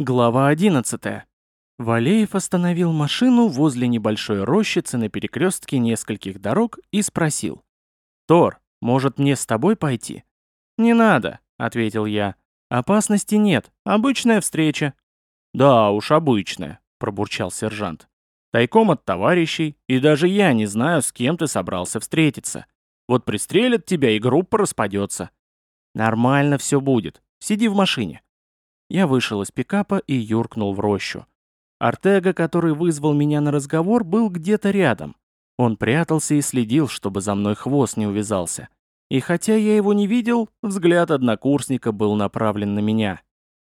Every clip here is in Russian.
Глава 11. Валеев остановил машину возле небольшой рощицы на перекрестке нескольких дорог и спросил. «Тор, может мне с тобой пойти?» «Не надо», — ответил я. «Опасности нет, обычная встреча». «Да уж, обычная», — пробурчал сержант. «Тайком от товарищей, и даже я не знаю, с кем ты собрался встретиться. Вот пристрелят тебя, и группа распадется». «Нормально все будет. Сиди в машине». Я вышел из пикапа и юркнул в рощу. Артега, который вызвал меня на разговор, был где-то рядом. Он прятался и следил, чтобы за мной хвост не увязался. И хотя я его не видел, взгляд однокурсника был направлен на меня.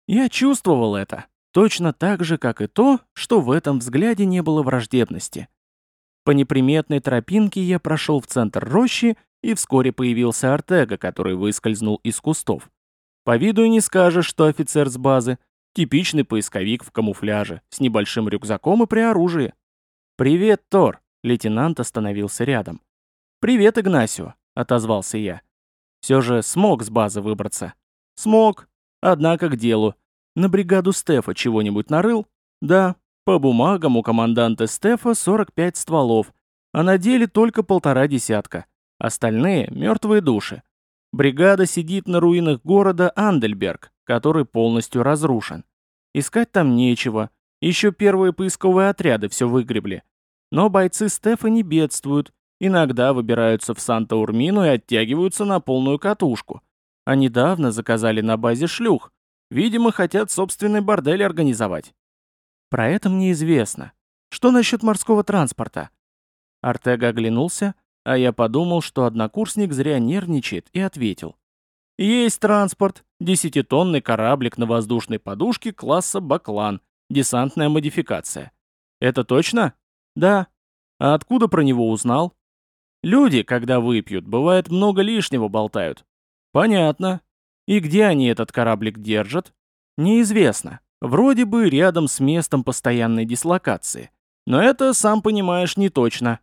Я чувствовал это, точно так же, как и то, что в этом взгляде не было враждебности. По неприметной тропинке я прошел в центр рощи, и вскоре появился Артега, который выскользнул из кустов. По виду не скажешь, что офицер с базы. Типичный поисковик в камуфляже, с небольшим рюкзаком и при оружии. «Привет, Тор!» — лейтенант остановился рядом. «Привет, Игнасио!» — отозвался я. Все же смог с базы выбраться. Смог. Однако к делу. На бригаду Стефа чего-нибудь нарыл? Да. По бумагам у команданта Стефа 45 стволов, а на деле только полтора десятка. Остальные — мертвые души. Бригада сидит на руинах города Андельберг, который полностью разрушен. Искать там нечего. Еще первые поисковые отряды все выгребли. Но бойцы Стефа не бедствуют. Иногда выбираются в Санта-Урмину и оттягиваются на полную катушку. А недавно заказали на базе шлюх. Видимо, хотят собственный бордель организовать. Про это мне известно. Что насчет морского транспорта? Артега оглянулся, а я подумал, что однокурсник зря нервничает, и ответил. Есть транспорт, десятитонный кораблик на воздушной подушке класса «Баклан», десантная модификация. Это точно? Да. А откуда про него узнал? Люди, когда выпьют, бывает много лишнего болтают. Понятно. И где они этот кораблик держат? Неизвестно. Вроде бы рядом с местом постоянной дислокации. Но это, сам понимаешь, не точно.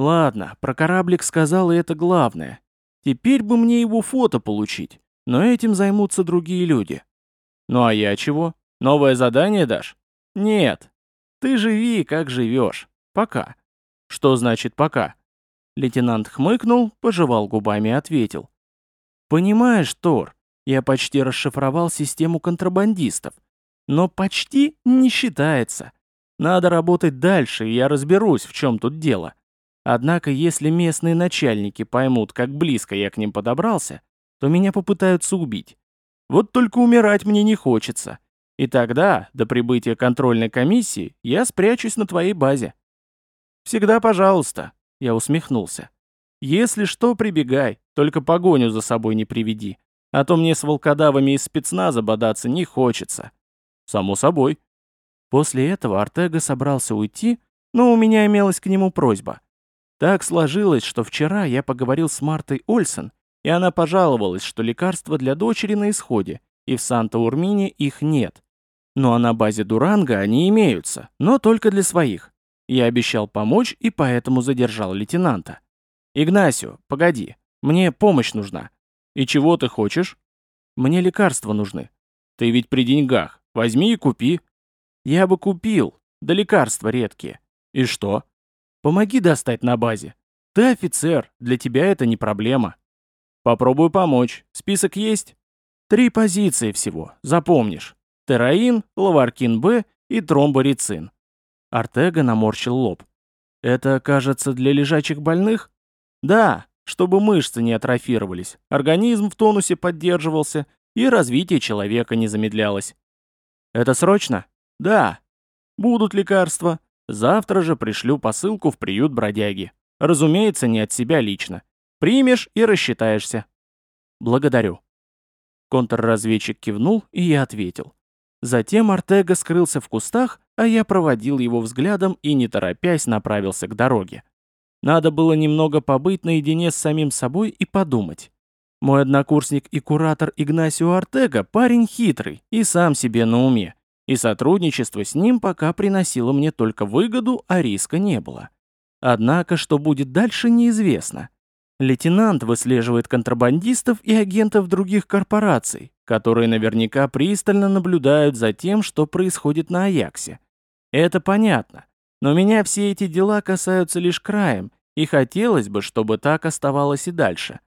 Ладно, про кораблик сказал, и это главное. Теперь бы мне его фото получить, но этим займутся другие люди. Ну а я чего? Новое задание дашь? Нет. Ты живи, как живешь. Пока. Что значит пока? Лейтенант хмыкнул, пожевал губами и ответил. Понимаешь, Тор, я почти расшифровал систему контрабандистов. Но почти не считается. Надо работать дальше, и я разберусь, в чем тут дело. Однако, если местные начальники поймут, как близко я к ним подобрался, то меня попытаются убить. Вот только умирать мне не хочется. И тогда, до прибытия контрольной комиссии, я спрячусь на твоей базе. Всегда пожалуйста, я усмехнулся. Если что, прибегай, только погоню за собой не приведи. А то мне с волкодавами из спецназа бодаться не хочется. Само собой. После этого Артега собрался уйти, но у меня имелась к нему просьба. Так сложилось, что вчера я поговорил с Мартой Ольсен, и она пожаловалась, что лекарства для дочери на исходе, и в Санта-Урмине их нет. Ну а на базе Дуранга они имеются, но только для своих. Я обещал помочь и поэтому задержал лейтенанта. «Игнасио, погоди, мне помощь нужна». «И чего ты хочешь?» «Мне лекарства нужны». «Ты ведь при деньгах. Возьми и купи». «Я бы купил, да лекарства редкие». «И что?» Помоги достать на базе. Ты офицер, для тебя это не проблема. Попробую помочь. Список есть? Три позиции всего, запомнишь. Тераин, лаваркин-Б и тромборицин. Артега наморщил лоб. Это, кажется, для лежачих больных? Да, чтобы мышцы не атрофировались, организм в тонусе поддерживался и развитие человека не замедлялось. Это срочно? Да. Будут лекарства. Завтра же пришлю посылку в приют бродяги. Разумеется, не от себя лично. Примешь и рассчитаешься. Благодарю. Контрразведчик кивнул, и я ответил. Затем Артега скрылся в кустах, а я проводил его взглядом и, не торопясь, направился к дороге. Надо было немного побыть наедине с самим собой и подумать. Мой однокурсник и куратор Игнасио Артега парень хитрый и сам себе на уме и сотрудничество с ним пока приносило мне только выгоду, а риска не было. Однако, что будет дальше, неизвестно. Лейтенант выслеживает контрабандистов и агентов других корпораций, которые наверняка пристально наблюдают за тем, что происходит на Аяксе. Это понятно, но меня все эти дела касаются лишь краем, и хотелось бы, чтобы так оставалось и дальше.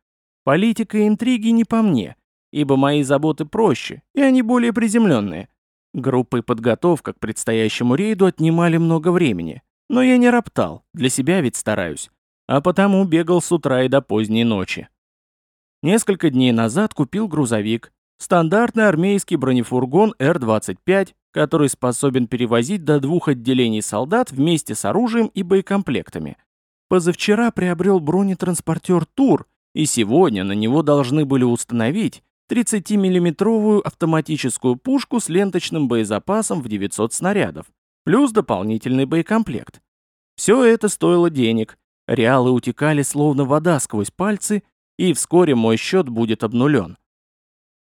Политика и интриги не по мне, ибо мои заботы проще, и они более приземленные. Группа и подготовка к предстоящему рейду отнимали много времени, но я не роптал, для себя ведь стараюсь, а потому бегал с утра и до поздней ночи. Несколько дней назад купил грузовик, стандартный армейский бронефургон Р-25, который способен перевозить до двух отделений солдат вместе с оружием и боекомплектами. Позавчера приобрел бронетранспортер «Тур», и сегодня на него должны были установить 30-миллиметровую автоматическую пушку с ленточным боезапасом в 900 снарядов, плюс дополнительный боекомплект. Все это стоило денег, реалы утекали словно вода сквозь пальцы, и вскоре мой счет будет обнулен.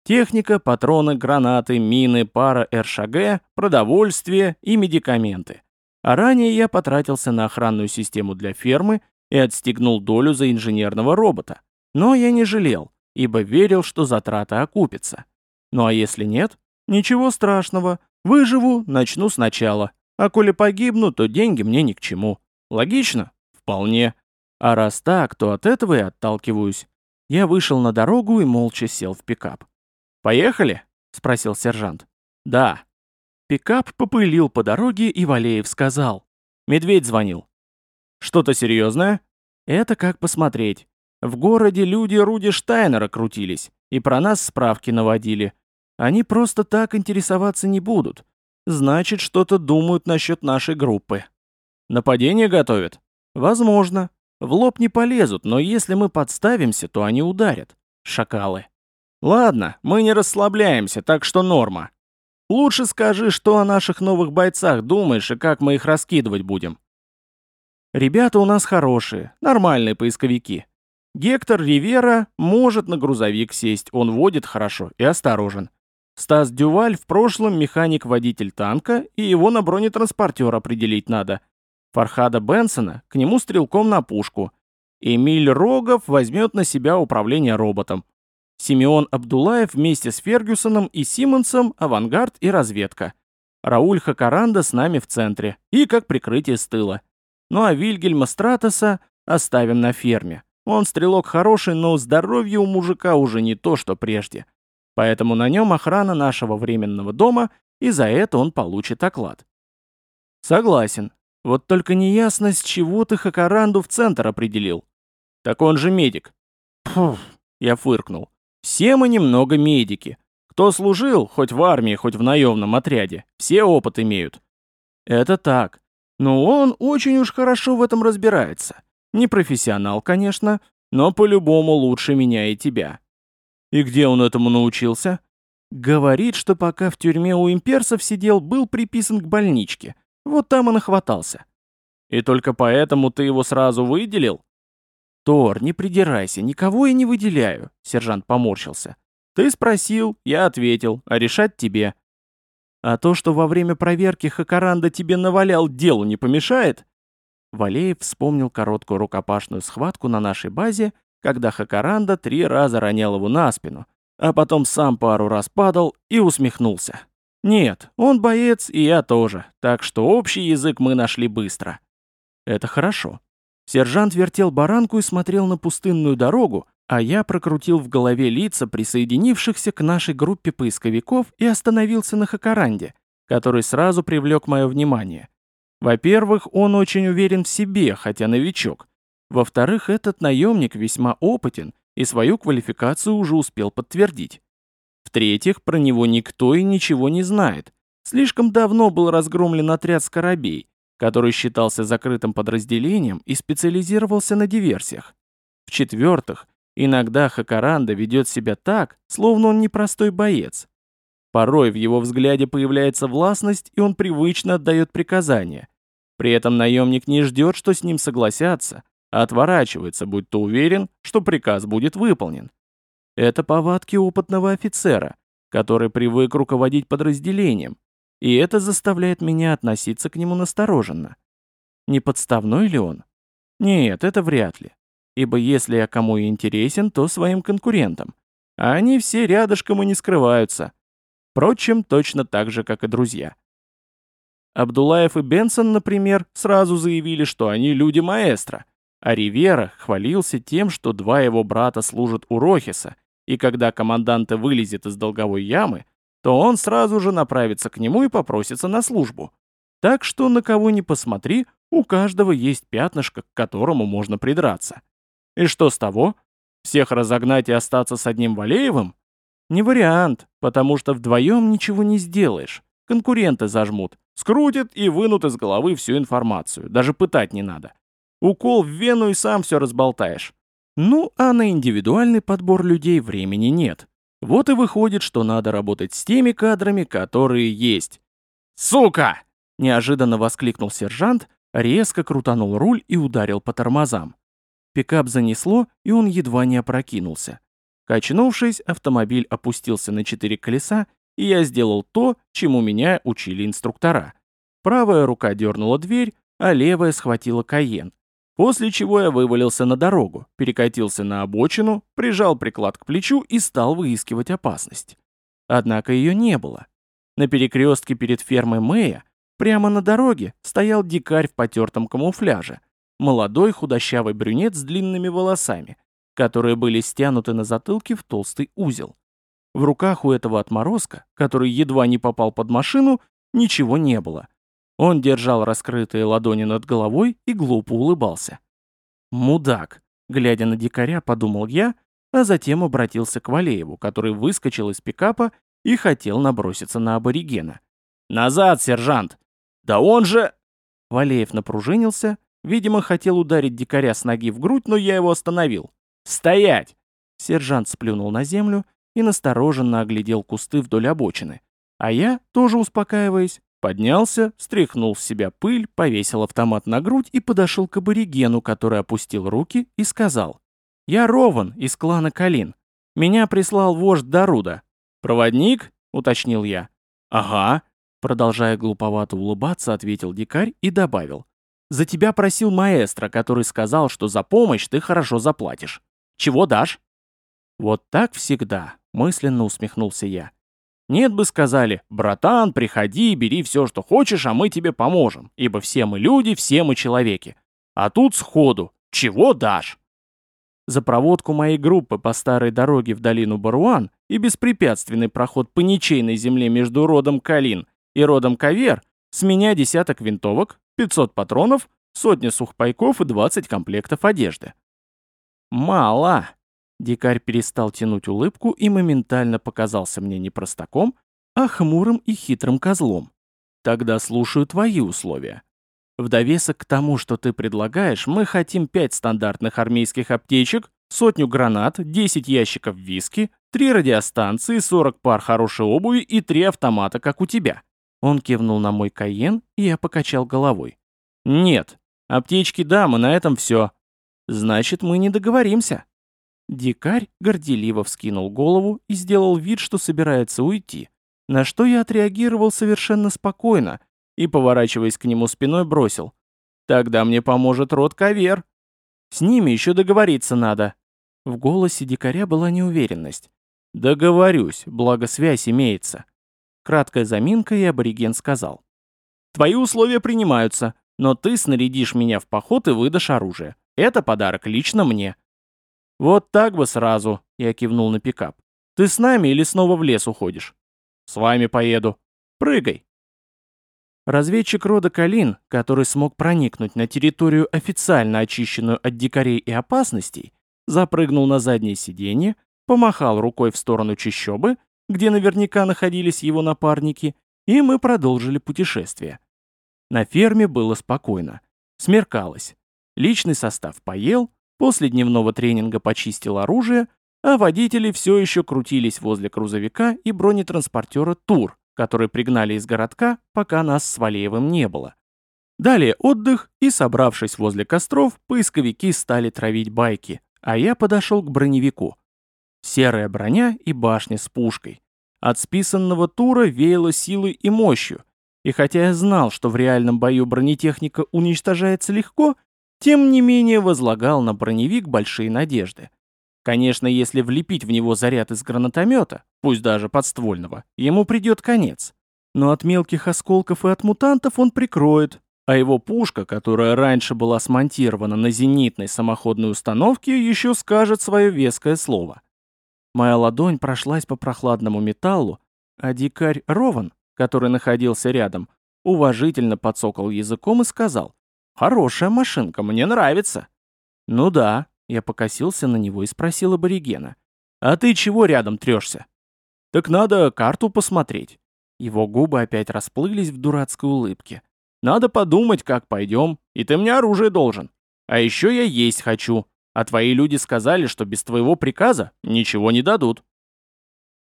Техника, патроны, гранаты, мины, пара РШГ, продовольствие и медикаменты. А ранее я потратился на охранную систему для фермы и отстегнул долю за инженерного робота. Но я не жалел, ибо верил, что затрата окупится. Ну а если нет? Ничего страшного. Выживу, начну сначала. А коли погибну, то деньги мне ни к чему. Логично? Вполне. А раз так, то от этого и отталкиваюсь. Я вышел на дорогу и молча сел в пикап. «Поехали?» — спросил сержант. «Да». Пикап попылил по дороге, и Валеев сказал. «Медведь звонил». «Что-то серьезное?» «Это как посмотреть. В городе люди Руди Штайнера крутились, и про нас справки наводили. Они просто так интересоваться не будут. Значит, что-то думают насчет нашей группы. Нападение готовят? Возможно. В лоб не полезут, но если мы подставимся, то они ударят. Шакалы. Ладно, мы не расслабляемся, так что норма. Лучше скажи, что о наших новых бойцах думаешь и как мы их раскидывать будем. Ребята у нас хорошие, нормальные поисковики. Гектор Ривера может на грузовик сесть, он водит хорошо и осторожен. Стас Дюваль в прошлом механик-водитель танка, и его на бронетранспортер определить надо. Фархада Бенсона к нему стрелком на пушку. Эмиль Рогов возьмет на себя управление роботом. Симеон Абдулаев вместе с Фергюсоном и Симмонсом авангард и разведка. Рауль Хакаранда с нами в центре и как прикрытие с тыла. Ну а Вильгельма Стратоса оставим на ферме. Он стрелок хороший, но здоровье у мужика уже не то, что прежде. Поэтому на нем охрана нашего временного дома, и за это он получит оклад. Согласен. Вот только неясно, с чего ты Хакаранду в центр определил. Так он же медик. Фух, я фыркнул. Все мы немного медики. Кто служил, хоть в армии, хоть в наемном отряде, все опыт имеют. Это так. Но он очень уж хорошо в этом разбирается. Не профессионал, конечно, но по-любому лучше меня и тебя. И где он этому научился? Говорит, что пока в тюрьме у имперцев сидел, был приписан к больничке. Вот там и нахватался. И только поэтому ты его сразу выделил? «Тор, не придирайся, никого я не выделяю», — сержант поморщился. «Ты спросил, я ответил, а решать тебе». «А то, что во время проверки Хакаранда тебе навалял, делу не помешает?» Валеев вспомнил короткую рукопашную схватку на нашей базе, когда Хакаранда три раза ронял его на спину, а потом сам пару раз падал и усмехнулся. «Нет, он боец, и я тоже, так что общий язык мы нашли быстро». «Это хорошо. Сержант вертел баранку и смотрел на пустынную дорогу, а я прокрутил в голове лица присоединившихся к нашей группе поисковиков и остановился на Хакаранде, который сразу привлек мое внимание. Во-первых, он очень уверен в себе, хотя новичок. Во-вторых, этот наемник весьма опытен и свою квалификацию уже успел подтвердить. В-третьих, про него никто и ничего не знает. Слишком давно был разгромлен отряд Скоробей, который считался закрытым подразделением и специализировался на диверсиях. В-четвертых, иногда Хакаранда ведет себя так, словно он непростой боец. Порой в его взгляде появляется властность, и он привычно отдает приказания. При этом наемник не ждет, что с ним согласятся, а отворачивается, будь то уверен, что приказ будет выполнен. Это повадки опытного офицера, который привык руководить подразделением, и это заставляет меня относиться к нему настороженно. Не подставной ли он? Нет, это вряд ли. ибо если я кому и интересен, то своим конкурентам. А они все рядышком и не скрываются. Впрочем, точно так же, как и друзья. Абдулаев и Бенсон, например, сразу заявили, что они люди маэстро, а Ривера хвалился тем, что два его брата служат у Рохиса, и когда команданта вылезет из долговой ямы, то он сразу же направится к нему и попросится на службу. Так что на кого ни посмотри, у каждого есть пятнышко, к которому можно придраться. И что с того? Всех разогнать и остаться с одним Валеевым? Не вариант, потому что вдвоем ничего не сделаешь. Конкуренты зажмут, скрутят и вынут из головы всю информацию, даже пытать не надо. Укол в вену и сам все разболтаешь. Ну, а на индивидуальный подбор людей времени нет. Вот и выходит, что надо работать с теми кадрами, которые есть. «Сука!» – неожиданно воскликнул сержант, резко крутанул руль и ударил по тормозам. Пикап занесло, и он едва не опрокинулся. Качнувшись, автомобиль опустился на четыре колеса, и я сделал то, чему меня учили инструктора. Правая рука дернула дверь, а левая схватила Каен, После чего я вывалился на дорогу, перекатился на обочину, прижал приклад к плечу и стал выискивать опасность. Однако ее не было. На перекрестке перед фермой Мэя, прямо на дороге, стоял дикарь в потертом камуфляже. Молодой худощавый брюнет с длинными волосами, которые были стянуты на затылке в толстый узел. В руках у этого отморозка, который едва не попал под машину, ничего не было. Он держал раскрытые ладони над головой и глупо улыбался. «Мудак!» — глядя на дикаря, подумал я, а затем обратился к Валееву, который выскочил из пикапа и хотел наброситься на аборигена. «Назад, сержант! Да он же...» Валеев напружинился, видимо, хотел ударить дикаря с ноги в грудь, но я его остановил. «Стоять!» Сержант сплюнул на землю и настороженно оглядел кусты вдоль обочины. А я, тоже успокаиваясь, Поднялся, стряхнул с себя пыль, повесил автомат на грудь и подошел к аборигену, который опустил руки и сказал. «Я Рован из клана Калин. Меня прислал вождь Даруда. Проводник?» — уточнил я. «Ага», — продолжая глуповато улыбаться, ответил дикарь и добавил. «За тебя просил маэстро, который сказал, что за помощь ты хорошо заплатишь. Чего дашь?» «Вот так всегда», — мысленно усмехнулся я. Нет бы сказали, братан, приходи, бери все, что хочешь, а мы тебе поможем, ибо все мы люди, все мы человеки. А тут сходу, чего дашь? За проводку моей группы по старой дороге в долину Баруан и беспрепятственный проход по ничейной земле между родом Калин и родом Кавер с меня десяток винтовок, 500 патронов, сотня сухпайков и 20 комплектов одежды. Мало. Дикарь перестал тянуть улыбку и моментально показался мне не простаком, а хмурым и хитрым козлом. Тогда слушаю твои условия. В довесок к тому, что ты предлагаешь, мы хотим пять стандартных армейских аптечек, сотню гранат, 10 ящиков виски, три радиостанции, 40 пар хорошей обуви и три автомата, как у тебя. Он кивнул на мой Кайен, и я покачал головой. Нет, аптечки дамы, на этом все. Значит, мы не договоримся. Дикарь горделиво вскинул голову и сделал вид, что собирается уйти, на что я отреагировал совершенно спокойно и, поворачиваясь к нему спиной, бросил. «Тогда мне поможет род Кавер. С ними еще договориться надо». В голосе дикаря была неуверенность. «Договорюсь, благо связь имеется». Краткая заминка, и абориген сказал. «Твои условия принимаются, но ты снарядишь меня в поход и выдашь оружие. Это подарок лично мне. «Вот так бы сразу», — я кивнул на пикап. «Ты с нами или снова в лес уходишь?» «С вами поеду. Прыгай». Разведчик рода Калин, который смог проникнуть на территорию, официально очищенную от дикарей и опасностей, запрыгнул на заднее сиденье, помахал рукой в сторону чащобы, где наверняка находились его напарники, и мы продолжили путешествие. На ферме было спокойно. Смеркалось. Личный состав поел, После дневного тренинга почистил оружие, а водители все еще крутились возле грузовика и бронетранспортера «Тур», который пригнали из городка, пока нас с Валеевым не было. Далее отдых, и, собравшись возле костров, поисковики стали травить байки, а я подошел к броневику. Серая броня и башня с пушкой. От списанного тура веяло силой и мощью, и хотя я знал, что в реальном бою бронетехника уничтожается легко, тем не менее возлагал на броневик большие надежды. Конечно, если влепить в него заряд из гранатомета, пусть даже подствольного, ему придет конец. Но от мелких осколков и от мутантов он прикроет, а его пушка, которая раньше была смонтирована на зенитной самоходной установке, еще скажет свое веское слово. Моя ладонь прошлась по прохладному металлу, а дикарь Рован, который находился рядом, уважительно подсокал языком и сказал, «Хорошая машинка, мне нравится». «Ну да», я покосился на него и спросил аборигена, «А ты чего рядом трешься?» «Так надо карту посмотреть». Его губы опять расплылись в дурацкой улыбке. «Надо подумать, как пойдем, и ты мне оружие должен. А еще я есть хочу, а твои люди сказали, что без твоего приказа ничего не дадут».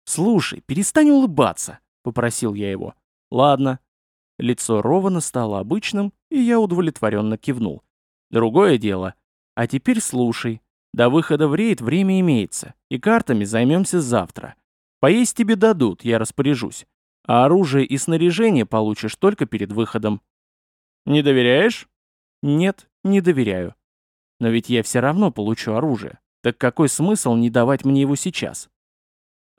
«Слушай, перестань улыбаться», — попросил я его. «Ладно». Лицо Рована стало обычным, и я удовлетворенно кивнул. «Другое дело. А теперь слушай. До выхода в рейд время имеется, и картами займемся завтра. Поесть тебе дадут, я распоряжусь а оружие и снаряжение получишь только перед выходом. Не доверяешь? Нет, не доверяю. Но ведь я все равно получу оружие. Так какой смысл не давать мне его сейчас?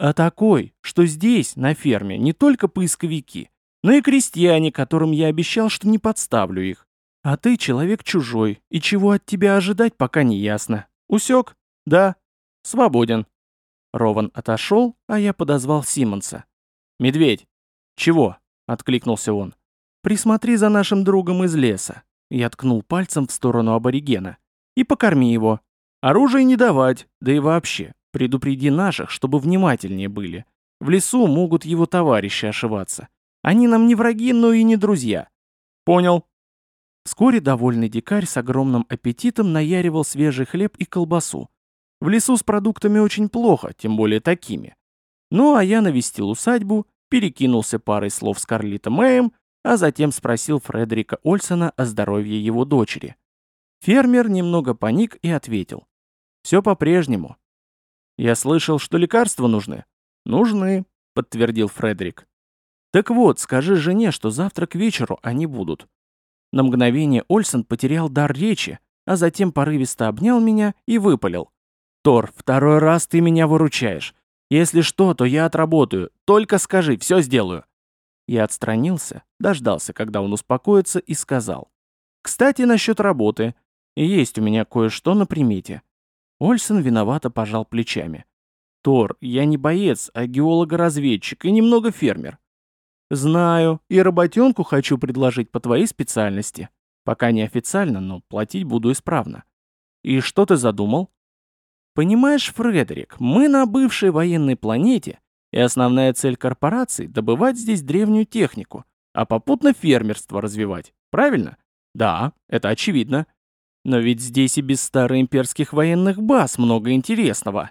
А такой, что здесь, на ферме, не только поисковики, но и крестьяне, которым я обещал, что не подставлю их. А ты человек чужой, и чего от тебя ожидать, пока не ясно. Усек? Да. Свободен. Рован отошел, а я подозвал Симонса. «Медведь, «Чего?» — откликнулся он. «Присмотри за нашим другом из леса». Я ткнул пальцем в сторону аборигена. «И покорми его. Оружие не давать, да и вообще. Предупреди наших, чтобы внимательнее были. В лесу могут его товарищи ошиваться. Они нам не враги, но и не друзья». «Понял». Вскоре довольный дикарь с огромным аппетитом наяривал свежий хлеб и колбасу. В лесу с продуктами очень плохо, тем более такими. Ну а я навестил усадьбу перекинулся парой слов с Карлитом Мэем, а затем спросил Фредерика Ольсона о здоровье его дочери. Фермер немного паник и ответил. «Все по-прежнему». «Я слышал, что лекарства нужны». «Нужны», — подтвердил Фредерик. «Так вот, скажи жене, что завтра к вечеру они будут». На мгновение Ольсон потерял дар речи, а затем порывисто обнял меня и выпалил. «Тор, второй раз ты меня выручаешь. Если что, то я отработаю. Только скажи, все сделаю». Я отстранился, дождался, когда он успокоится, и сказал. «Кстати, насчет работы. Есть у меня кое-что на примете». Ольсен виновато пожал плечами. «Тор, я не боец, а геолого-разведчик и немного фермер». «Знаю, и работенку хочу предложить по твоей специальности. Пока не официально, но платить буду исправно». «И что ты задумал?» Понимаешь, Фредерик, мы на бывшей военной планете, и основная цель корпораций — добывать здесь древнюю технику, а попутно фермерство развивать. Правильно? Да, это очевидно. Но ведь здесь и без староимперских военных баз много интересного.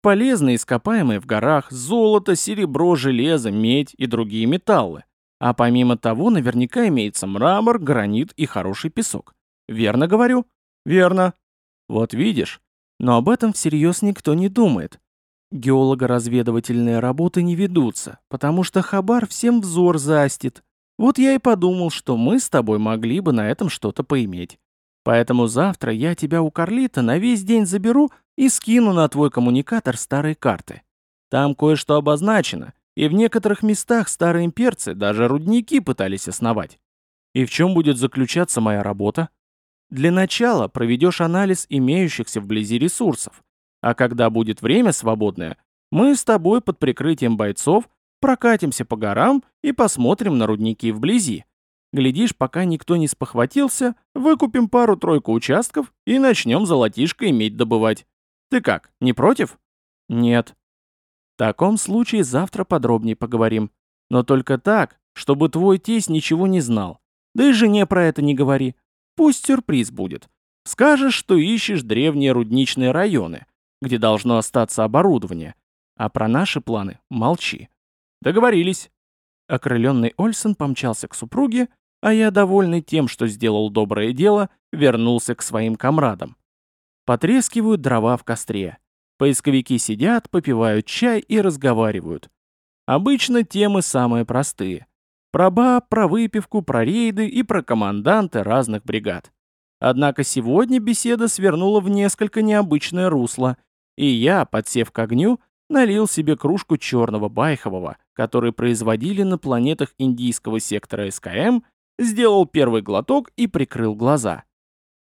Полезные ископаемые в горах, золото, серебро, железо, медь и другие металлы. А помимо того, наверняка имеется мрамор, гранит и хороший песок. Верно говорю? Верно. Вот видишь, но об этом всерьез никто не думает. Геолого-разведывательные работы не ведутся, потому что Хабар всем взор застит. Вот я и подумал, что мы с тобой могли бы на этом что-то поиметь. Поэтому завтра я тебя у Карлита на весь день заберу и скину на твой коммуникатор старые карты. Там кое-что обозначено, и в некоторых местах старые имперцы даже рудники пытались основать. И в чем будет заключаться моя работа? Для начала проведешь анализ имеющихся вблизи ресурсов, а когда будет время свободное, мы с тобой под прикрытием бойцов прокатимся по горам и посмотрим на рудники вблизи. Глядишь, пока никто не спохватился, выкупим пару-тройку участков и начнем золотишко иметь добывать. Ты как, не против? Нет. В таком случае завтра подробнее поговорим. Но только так, чтобы твой тесть ничего не знал. Да и жене про это не говори. Пусть сюрприз будет. Скажешь, что ищешь древние рудничные районы, где должно остаться оборудование, а про наши планы молчи. Договорились. Окрыленный Ольсен помчался к супруге, а я, довольный тем, что сделал доброе дело, вернулся к своим комрадам. Потрескивают дрова в костре. Поисковики сидят, попивают чай и разговаривают. Обычно темы самые простые. Про баб, про выпивку, про рейды и про команданты разных бригад. Однако сегодня беседа свернула в несколько необычное русло, и я, подсев к огню, налил себе кружку черного байхового, который производили на планетах индийского сектора СКМ, сделал первый глоток и прикрыл глаза.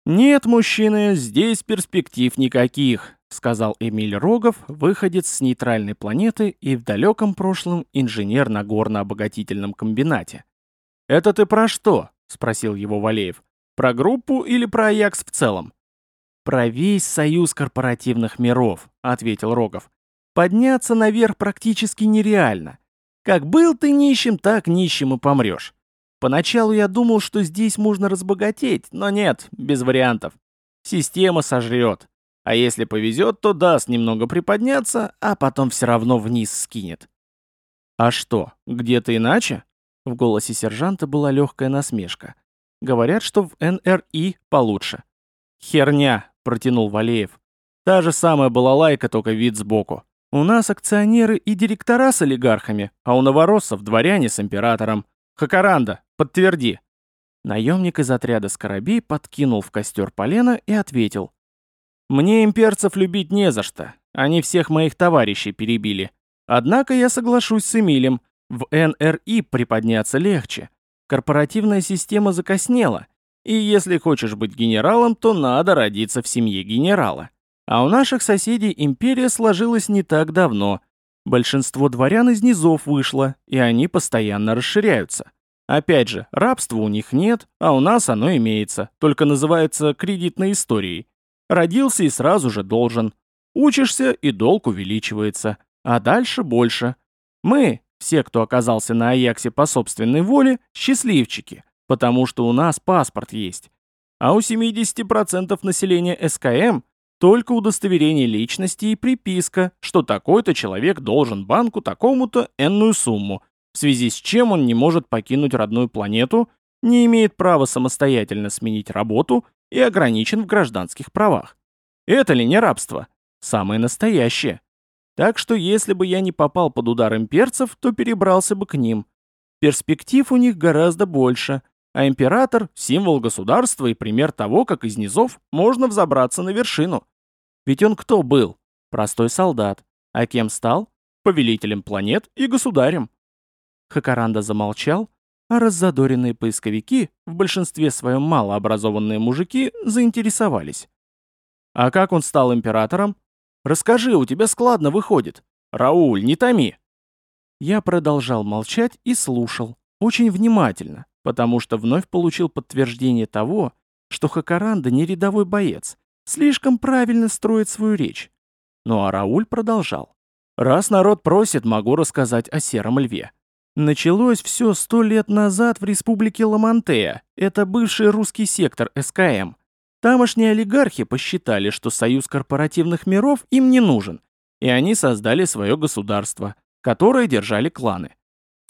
«Нет, мужчины, здесь перспектив никаких», — сказал Эмиль Рогов, выходец с нейтральной планеты и в далеком прошлом инженер на горно-обогатительном комбинате. «Это ты про что?» — спросил его Валеев. «Про группу или про Аякс в целом?» «Про весь союз корпоративных миров», — ответил Рогов. «Подняться наверх практически нереально. Как был ты нищим, так нищим и помрешь. Поначалу я думал, что здесь можно разбогатеть, но нет, без вариантов. Система сожрет. А если повезет, то даст немного приподняться, а потом все равно вниз скинет. «А что, где-то иначе?» В голосе сержанта была легкая насмешка. «Говорят, что в НРИ получше». «Херня», — протянул Валеев. «Та же самая была лайка, только вид сбоку. У нас акционеры и директора с олигархами, а у новороссов дворяне с императором. Хакаранда, подтверди». Наемник из отряда Скоробей подкинул в костер полено и ответил. Мне имперцев любить не за что. Они всех моих товарищей перебили. Однако я соглашусь с Эмилем. В НРИ приподняться легче. Корпоративная система закоснела. И если хочешь быть генералом, то надо родиться в семье генерала. А у наших соседей империя сложилась не так давно. Большинство дворян из низов вышло, и они постоянно расширяются. Опять же, рабства у них нет, а у нас оно имеется, только называется кредитной историей. Родился и сразу же должен. Учишься, и долг увеличивается. А дальше больше. Мы, все, кто оказался на Аяксе по собственной воле, счастливчики, потому что у нас паспорт есть. А у 70% населения СКМ только удостоверение личности и приписка, что такой-то человек должен банку такому-то энную сумму, в связи с чем он не может покинуть родную планету, не имеет права самостоятельно сменить работу и ограничен в гражданских правах. Это ли не рабство? Самое настоящее. Так что если бы я не попал под удар имперцев, то перебрался бы к ним. Перспектив у них гораздо больше, а император – символ государства и пример того, как из низов можно взобраться на вершину. Ведь он кто был? Простой солдат. А кем стал? Повелителем планет и государем. Хакаранда замолчал, а раззадоренные поисковики, в большинстве своем малообразованные мужики, заинтересовались. «А как он стал императором? Расскажи, у тебя складно выходит. Рауль, не томи!» Я продолжал молчать и слушал, очень внимательно, потому что вновь получил подтверждение того, что Хакаранда не рядовой боец, слишком правильно строит свою речь. Ну а Рауль продолжал. «Раз народ просит, могу рассказать о сером льве. Началось все сто лет назад в республике Ламантея, это бывший русский сектор СКМ. Тамошние олигархи посчитали, что союз корпоративных миров им не нужен, и они создали свое государство, которое держали кланы.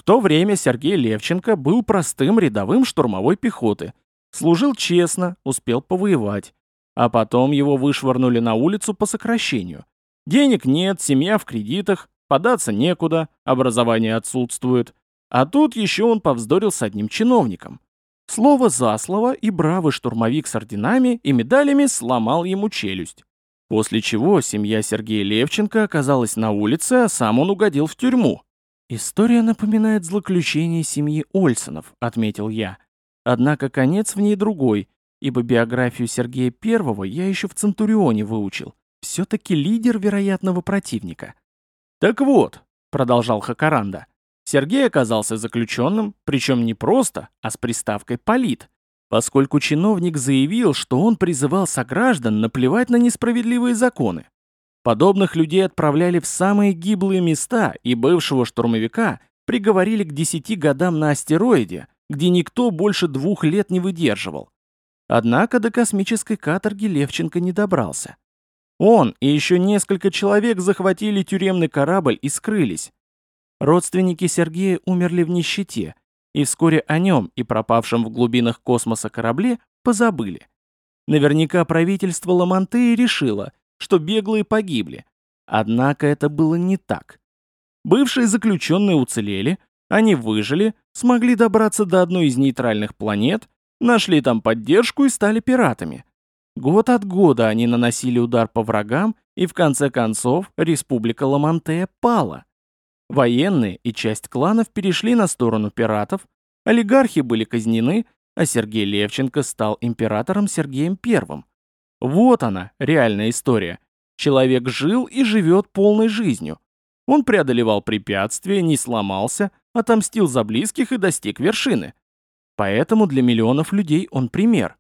То время Сергей Левченко был простым рядовым штурмовой пехоты, служил честно, успел повоевать, а потом его вышвырнули на улицу по сокращению. Денег нет, семья в кредитах, податься некуда, образование отсутствует. А тут еще он повздорил с одним чиновником. Слово за слово, и бравый штурмовик с орденами и медалями сломал ему челюсть. После чего семья Сергея Левченко оказалась на улице, а сам он угодил в тюрьму. «История напоминает злоключение семьи Ольсонов», — отметил я. Однако конец в ней другой, ибо биографию Сергея Первого я еще в Центурионе выучил. Все-таки лидер вероятного противника. «Так вот», — продолжал Хакаранда, Сергей оказался заключенным, причем не просто, а с приставкой «полит», поскольку чиновник заявил, что он призывал сограждан наплевать на несправедливые законы. Подобных людей отправляли в самые гиблые места, и бывшего штурмовика приговорили к 10 годам на астероиде, где никто больше двух лет не выдерживал. Однако до космической каторги Левченко не добрался. Он и еще несколько человек захватили тюремный корабль и скрылись. Родственники Сергея умерли в нищете, и вскоре о нем и пропавшем в глубинах космоса корабле позабыли. Наверняка правительство Ламантеи решило, что беглые погибли. Однако это было не так. Бывшие заключенные уцелели, они выжили, смогли добраться до одной из нейтральных планет нашли там поддержку и стали пиратами. Год от года они наносили удар по врагам, и в конце концов республика Ламантея пала. Военные и часть кланов перешли на сторону пиратов, олигархи были казнены, а Сергей Левченко стал императором Сергеем I. Вот она, реальная история. Человек жил и живет полной жизнью. Он преодолевал препятствия, не сломался, отомстил за близких и достиг вершины. Поэтому для миллионов людей он пример.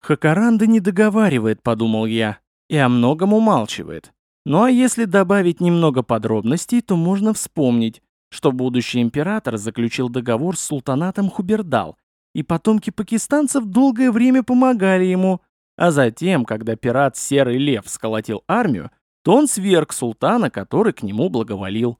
Хакаранда не договаривает, подумал я, и о многом умалчивает. Ну а если добавить немного подробностей, то можно вспомнить, что будущий император заключил договор с султанатом Хубердал, и потомки пакистанцев долгое время помогали ему, а затем, когда пират Серый Лев сколотил армию, то он сверг султана, который к нему благоволил.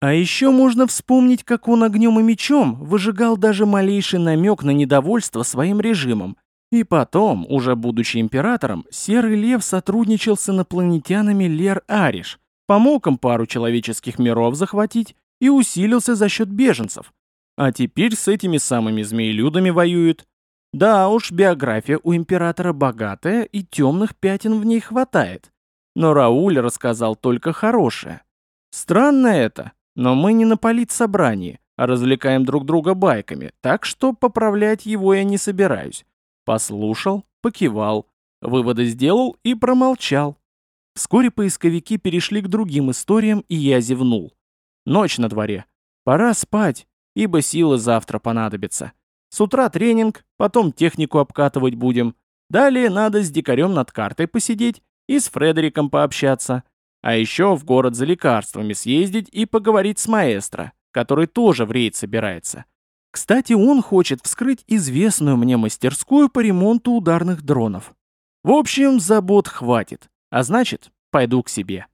А еще можно вспомнить, как он огнем и мечом выжигал даже малейший намек на недовольство своим режимом, и потом, уже будучи императором, Серый Лев сотрудничал с инопланетянами Лер-Ариш, помог им пару человеческих миров захватить и усилился за счет беженцев. А теперь с этими самыми змеелюдами воюет. Да уж, биография у императора богатая и темных пятен в ней хватает. Но Рауль рассказал только хорошее. Странно это, но мы не на политсобрании, а развлекаем друг друга байками, так что поправлять его я не собираюсь. Послушал, покивал, выводы сделал и промолчал. Вскоре поисковики перешли к другим историям, и я зевнул. Ночь на дворе. Пора спать, ибо силы завтра понадобятся. С утра тренинг, потом технику обкатывать будем. Далее надо с дикарем над картой посидеть и с Фредериком пообщаться. А еще в город за лекарствами съездить и поговорить с маэстро, который тоже в рейд собирается. Кстати, он хочет вскрыть известную мне мастерскую по ремонту ударных дронов. В общем, забот хватит, а значит, пойду к себе.